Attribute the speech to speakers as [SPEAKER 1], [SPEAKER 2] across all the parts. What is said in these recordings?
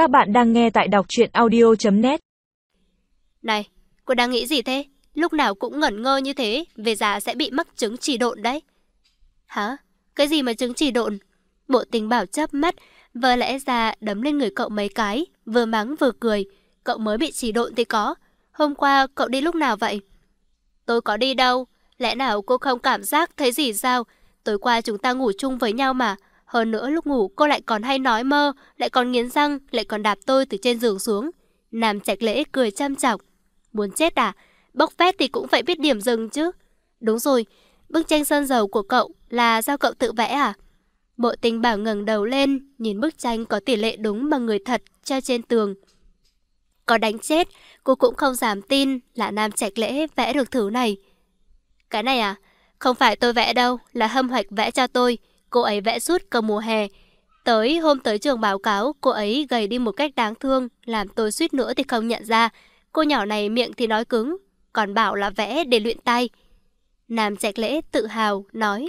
[SPEAKER 1] Các bạn đang nghe tại đọc truyện audio.net
[SPEAKER 2] Này, cô đang nghĩ gì thế? Lúc nào cũng ngẩn ngơ như thế, về già sẽ bị mắc chứng chỉ độn đấy. Hả? Cái gì mà chứng chỉ độn? Bộ tình bảo chớp mắt, vờ lẽ ra đấm lên người cậu mấy cái, vừa mắng vừa cười. Cậu mới bị chỉ độn thì có. Hôm qua cậu đi lúc nào vậy? Tôi có đi đâu. Lẽ nào cô không cảm giác thấy gì sao? Tối qua chúng ta ngủ chung với nhau mà. Hơn nữa lúc ngủ cô lại còn hay nói mơ, lại còn nghiến răng, lại còn đạp tôi từ trên giường xuống. Nam trạch lễ cười chăm chọc. Muốn chết à? Bốc phét thì cũng phải biết điểm dừng chứ. Đúng rồi, bức tranh sơn dầu của cậu là do cậu tự vẽ à? Bộ tình bảo ngẩng đầu lên, nhìn bức tranh có tỷ lệ đúng bằng người thật treo trên tường. Có đánh chết, cô cũng không dám tin là Nam Trạch Lễ vẽ được thứ này. Cái này à? Không phải tôi vẽ đâu, là hâm hoạch vẽ cho tôi. Cô ấy vẽ suốt cả mùa hè. Tới hôm tới trường báo cáo, cô ấy gầy đi một cách đáng thương, làm tôi suýt nữa thì không nhận ra. Cô nhỏ này miệng thì nói cứng, còn bảo là vẽ để luyện tay. Nam Trạch Lễ tự hào, nói.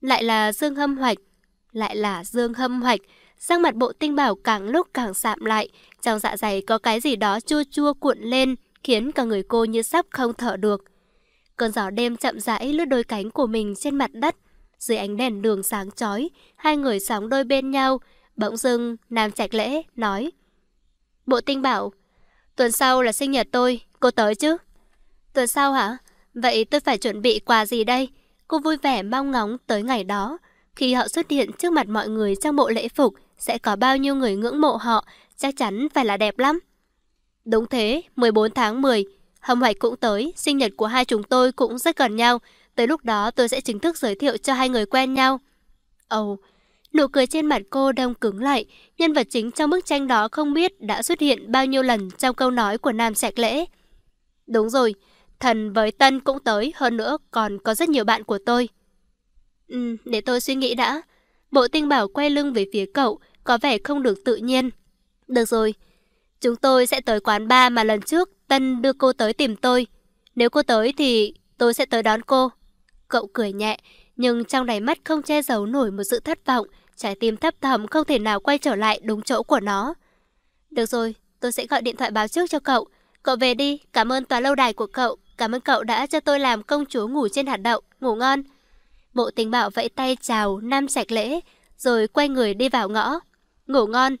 [SPEAKER 2] Lại là Dương Hâm Hoạch, lại là Dương Hâm Hoạch. Sang mặt bộ tinh bảo càng lúc càng sạm lại, trong dạ dày có cái gì đó chua chua cuộn lên, khiến cả người cô như sắp không thở được. Cơn gió đêm chậm rãi lướt đôi cánh của mình trên mặt đất. Dưới ánh đèn đường sáng chói, hai người sóng đôi bên nhau. Bỗng dưng, Nam Trạch Lễ nói. Bộ tinh bảo, tuần sau là sinh nhật tôi, cô tới chứ? Tuần sau hả? Vậy tôi phải chuẩn bị quà gì đây? Cô vui vẻ mong ngóng tới ngày đó. Khi họ xuất hiện trước mặt mọi người trong bộ lễ phục, sẽ có bao nhiêu người ngưỡng mộ họ, chắc chắn phải là đẹp lắm. Đúng thế, 14 tháng 10, Hâm Hoạch cũng tới, sinh nhật của hai chúng tôi cũng rất gần nhau. Tới lúc đó tôi sẽ chính thức giới thiệu cho hai người quen nhau. Ồ, oh, nụ cười trên mặt cô đông cứng lại. Nhân vật chính trong bức tranh đó không biết đã xuất hiện bao nhiêu lần trong câu nói của Nam Trạch Lễ. Đúng rồi, thần với Tân cũng tới, hơn nữa còn có rất nhiều bạn của tôi. Ừ, để tôi suy nghĩ đã. Bộ tinh bảo quay lưng về phía cậu, có vẻ không được tự nhiên. Được rồi, chúng tôi sẽ tới quán bar mà lần trước Tân đưa cô tới tìm tôi. Nếu cô tới thì tôi sẽ tới đón cô. Cậu cười nhẹ, nhưng trong đáy mắt không che giấu nổi một sự thất vọng, trái tim thấp thầm không thể nào quay trở lại đúng chỗ của nó. Được rồi, tôi sẽ gọi điện thoại báo trước cho cậu. Cậu về đi, cảm ơn tòa lâu đài của cậu. Cảm ơn cậu đã cho tôi làm công chúa ngủ trên hạt đậu, ngủ ngon. Bộ tình bảo vẫy tay chào Nam Sạch Lễ, rồi quay người đi vào ngõ. Ngủ ngon.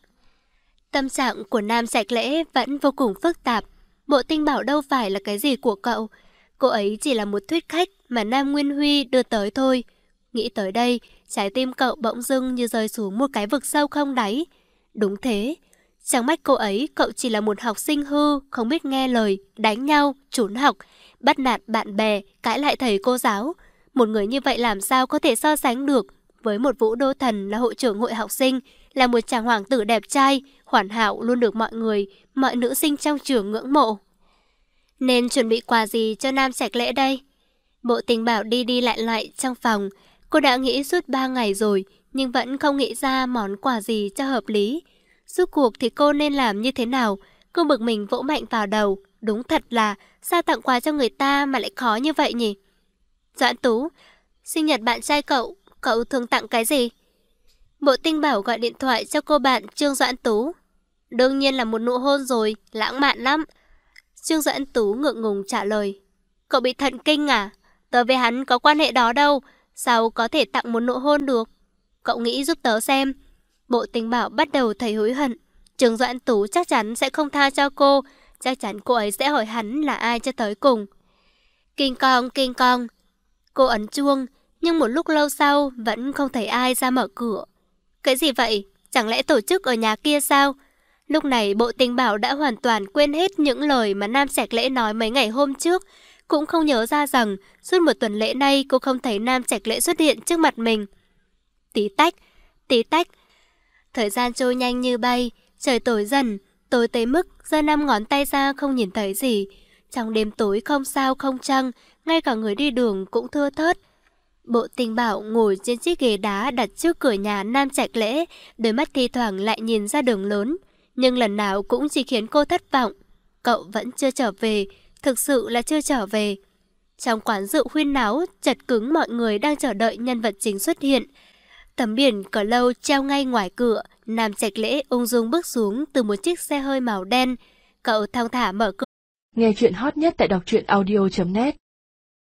[SPEAKER 2] Tâm trạng của Nam Sạch Lễ vẫn vô cùng phức tạp. Bộ tinh bảo đâu phải là cái gì của cậu. Cô ấy chỉ là một thuyết khách mà Nam Nguyên Huy đưa tới thôi. Nghĩ tới đây, trái tim cậu bỗng dưng như rơi xuống một cái vực sâu không đáy. Đúng thế. Trong mắt cô ấy, cậu chỉ là một học sinh hư, không biết nghe lời, đánh nhau, trốn học, bắt nạt bạn bè, cãi lại thầy cô giáo. Một người như vậy làm sao có thể so sánh được với một vũ đô thần là hội trưởng hội học sinh, là một chàng hoàng tử đẹp trai, hoàn hảo luôn được mọi người, mọi nữ sinh trong trường ngưỡng mộ. Nên chuẩn bị quà gì cho nam trạch lễ đây? Bộ tình bảo đi đi lại lại trong phòng. Cô đã nghĩ suốt 3 ngày rồi, nhưng vẫn không nghĩ ra món quà gì cho hợp lý. Suốt cuộc thì cô nên làm như thế nào? Cô bực mình vỗ mạnh vào đầu. Đúng thật là, sao tặng quà cho người ta mà lại khó như vậy nhỉ? Doãn Tú, sinh nhật bạn trai cậu, cậu thường tặng cái gì? Bộ tinh bảo gọi điện thoại cho cô bạn Trương Doãn Tú. Đương nhiên là một nụ hôn rồi, lãng mạn lắm. Trương Doãn Tú ngượng ngùng trả lời. Cậu bị thận kinh à? Tớ với hắn có quan hệ đó đâu, sao có thể tặng một nụ hôn được? Cậu nghĩ giúp tớ xem. Bộ tình bảo bắt đầu thấy hối hận. Trương Doãn Tú chắc chắn sẽ không tha cho cô, chắc chắn cô ấy sẽ hỏi hắn là ai cho tới cùng. Kinh con, kinh con. Cô ấn chuông, nhưng một lúc lâu sau vẫn không thấy ai ra mở cửa. Cái gì vậy? Chẳng lẽ tổ chức ở nhà kia sao? Lúc này bộ tình bảo đã hoàn toàn quên hết những lời mà Nam Trạch Lễ nói mấy ngày hôm trước. Cũng không nhớ ra rằng suốt một tuần lễ nay cô không thấy Nam Trạch Lễ xuất hiện trước mặt mình. Tí tách, tí tách. Thời gian trôi nhanh như bay, trời tối dần, tối tới mức giơ năm ngón tay ra không nhìn thấy gì. Trong đêm tối không sao không trăng, ngay cả người đi đường cũng thưa thớt. Bộ tình bảo ngồi trên chiếc ghế đá đặt trước cửa nhà Nam Trạch Lễ, đôi mắt thi thoảng lại nhìn ra đường lớn. Nhưng lần nào cũng chỉ khiến cô thất vọng. Cậu vẫn chưa trở về, thực sự là chưa trở về. Trong quán rượu huyên náo, chật cứng mọi người đang chờ đợi nhân vật chính xuất hiện. Tấm biển cờ lâu treo ngay ngoài cửa, Nam Trạch Lễ ung dung bước xuống từ một chiếc xe hơi màu đen. Cậu thong thả mở cửa.
[SPEAKER 1] Nghe chuyện hot nhất tại đọc truyện audio.net